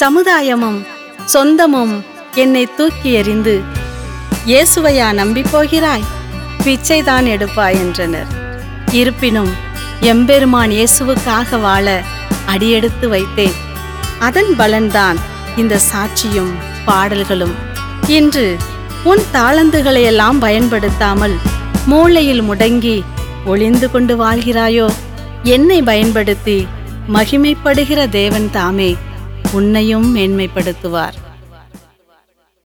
சமுதாயமும் சொந்தமும் என்னை தூக்கி எறிந்து இயேசுவையா நம்பிப் போகிறாய்? பிச்சைதான் எடுப்பாய் என்றனர். இருப்பினும் எம்பெருமான் இயேசுவுக்காக வாழ அடியெடுத்து வைத்தேன். அதன் பலன்தான் இந்த சாட்சியும் பாடல்களும். இன்று உன் தாளந்துகளையெல்லாம் பயன்படுத்தாமல் மூளையில் முடங்கி ஒளிந்து கொண்டு வாழ்கிறாயோ? என்னை பயன்படுத்தி மகிமைப்படுகிற தேவன் தாமே. உன்னையும் மேன்மைப்படுத்துவார்.